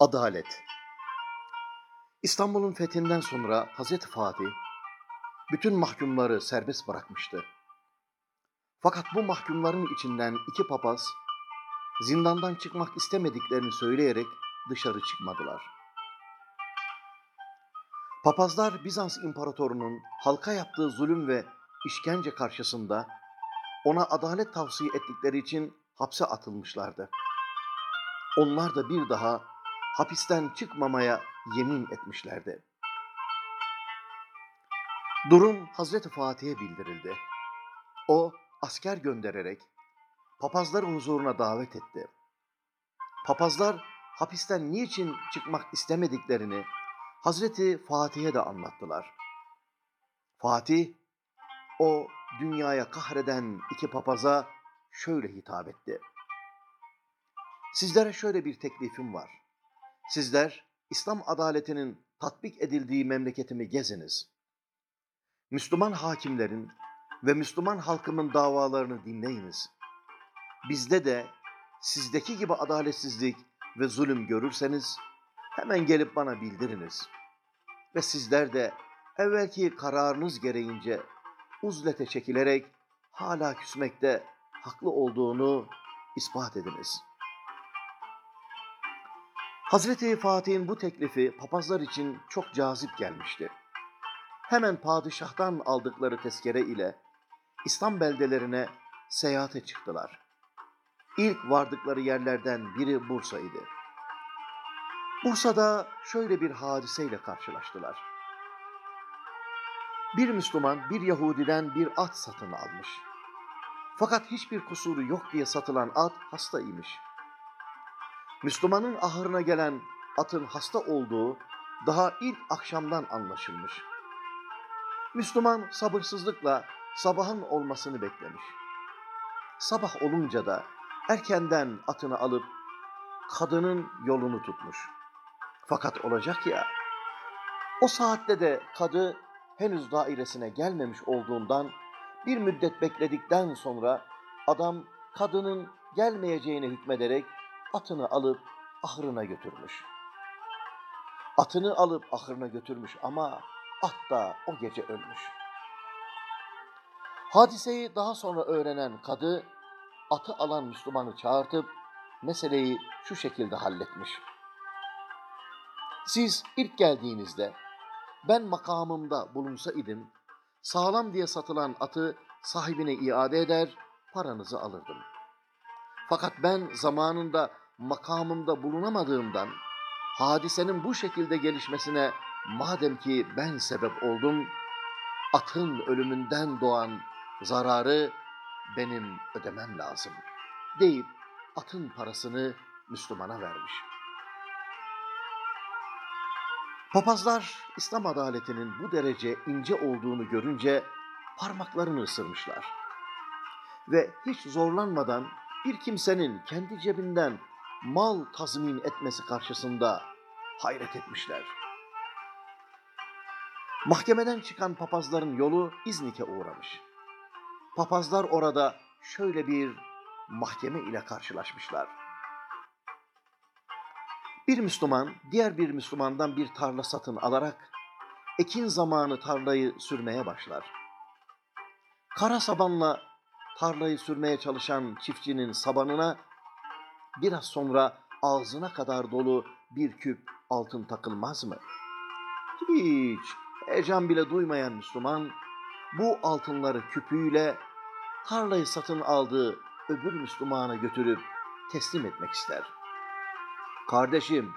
Adalet İstanbul'un fethinden sonra Hazreti Fatih bütün mahkumları serbest bırakmıştı. Fakat bu mahkumların içinden iki papaz zindandan çıkmak istemediklerini söyleyerek dışarı çıkmadılar. Papazlar Bizans imparatorunun halka yaptığı zulüm ve işkence karşısında ona adalet tavsiye ettikleri için hapse atılmışlardı. Onlar da bir daha hapisten çıkmamaya yemin etmişlerdi. Durum Hazreti Fatih'e bildirildi. O asker göndererek papazları huzuruna davet etti. Papazlar hapisten niçin çıkmak istemediklerini Hazreti Fatih'e de anlattılar. Fatih, o dünyaya kahreden iki papaza şöyle hitap etti. Sizlere şöyle bir teklifim var. Sizler İslam adaletinin tatbik edildiği memleketimi geziniz. Müslüman hakimlerin ve Müslüman halkımın davalarını dinleyiniz. Bizde de sizdeki gibi adaletsizlik ve zulüm görürseniz hemen gelip bana bildiriniz. Ve sizler de evvelki kararınız gereğince uzlete çekilerek hala küsmekte haklı olduğunu ispat ediniz. Hazreti Fatih'in bu teklifi papazlar için çok cazip gelmişti. Hemen padişahtan aldıkları tezkere ile İslam beldelerine seyahate çıktılar. İlk vardıkları yerlerden biri Bursa idi. Bursa'da şöyle bir hadiseyle karşılaştılar. Bir Müslüman bir Yahudiden bir at satın almış. Fakat hiçbir kusuru yok diye satılan at hasta imiş. Müslümanın ahırına gelen atın hasta olduğu daha ilk akşamdan anlaşılmış. Müslüman sabırsızlıkla sabahın olmasını beklemiş. Sabah olunca da erkenden atını alıp kadının yolunu tutmuş. Fakat olacak ya, o saatte de kadı henüz dairesine gelmemiş olduğundan bir müddet bekledikten sonra adam kadının gelmeyeceğine hükmederek atını alıp ahırına götürmüş. Atını alıp ahırına götürmüş ama at da o gece ölmüş. Hadiseyi daha sonra öğrenen kadı atı alan Müslümanı çağırtıp meseleyi şu şekilde halletmiş. Siz ilk geldiğinizde ben makamımda bulunsa idim, sağlam diye satılan atı sahibine iade eder, paranızı alırdım. Fakat ben zamanında makamımda bulunamadığımdan, hadisenin bu şekilde gelişmesine madem ki ben sebep oldum, atın ölümünden doğan zararı benim ödemem lazım deyip atın parasını Müslümana vermiş. Papazlar İslam adaletinin bu derece ince olduğunu görünce parmaklarını ısırmışlar. Ve hiç zorlanmadan bir kimsenin kendi cebinden mal tazmin etmesi karşısında hayret etmişler. Mahkemeden çıkan papazların yolu İznik'e uğramış. Papazlar orada şöyle bir mahkeme ile karşılaşmışlar. Bir Müslüman diğer bir Müslümandan bir tarla satın alarak ekin zamanı tarlayı sürmeye başlar. Kara sabanla tarlayı sürmeye çalışan çiftçinin sabanına biraz sonra ağzına kadar dolu bir küp altın takılmaz mı? Hiç heyecan bile duymayan Müslüman bu altınları küpüyle tarlayı satın aldığı öbür Müslümana götürüp teslim etmek ister. Kardeşim,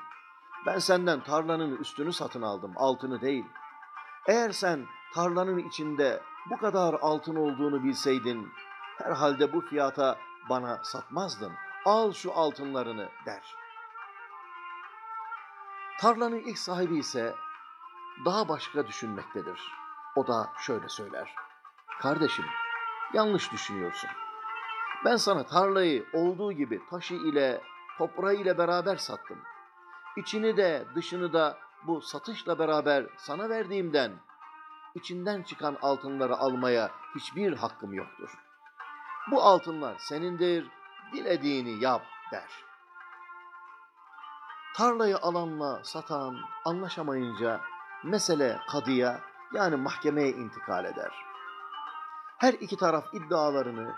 ben senden tarlanın üstünü satın aldım, altını değil. Eğer sen tarlanın içinde bu kadar altın olduğunu bilseydin, herhalde bu fiyata bana satmazdın. Al şu altınlarını der. Tarlanın ilk sahibi ise daha başka düşünmektedir. O da şöyle söyler. Kardeşim, yanlış düşünüyorsun. Ben sana tarlayı olduğu gibi taşı ile toprağı ile beraber sattım. İçini de dışını da bu satışla beraber sana verdiğimden içinden çıkan altınları almaya hiçbir hakkım yoktur. Bu altınlar senindir, dilediğini yap der. Tarlayı alanla satan anlaşamayınca mesele kadıya yani mahkemeye intikal eder. Her iki taraf iddialarını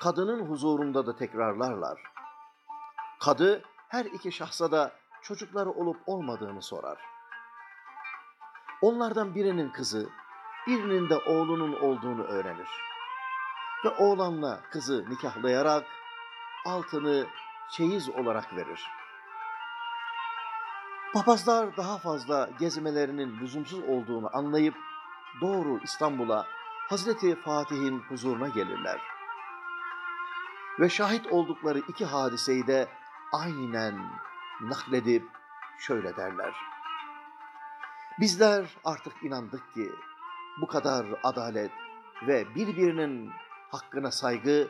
kadının huzurunda da tekrarlarlar. Kadı her iki şahsa da çocukları olup olmadığını sorar. Onlardan birinin kızı, birinin de oğlunun olduğunu öğrenir. Ve oğlanla kızı nikahlayarak altını çeyiz olarak verir. Papazlar daha fazla gezmelerinin lüzumsuz olduğunu anlayıp doğru İstanbul'a Hazreti Fatih'in huzuruna gelirler. Ve şahit oldukları iki hadiseyi de aynen nakledip şöyle derler. Bizler artık inandık ki bu kadar adalet ve birbirinin hakkına saygı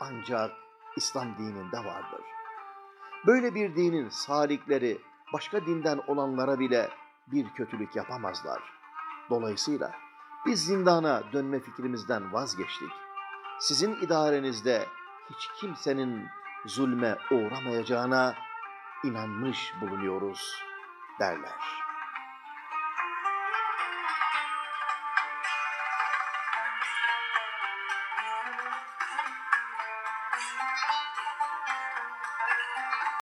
ancak İslam dininde vardır. Böyle bir dinin salikleri başka dinden olanlara bile bir kötülük yapamazlar. Dolayısıyla biz zindana dönme fikrimizden vazgeçtik. Sizin idarenizde hiç kimsenin zulme uğramayacağına inanmış bulunuyoruz derler.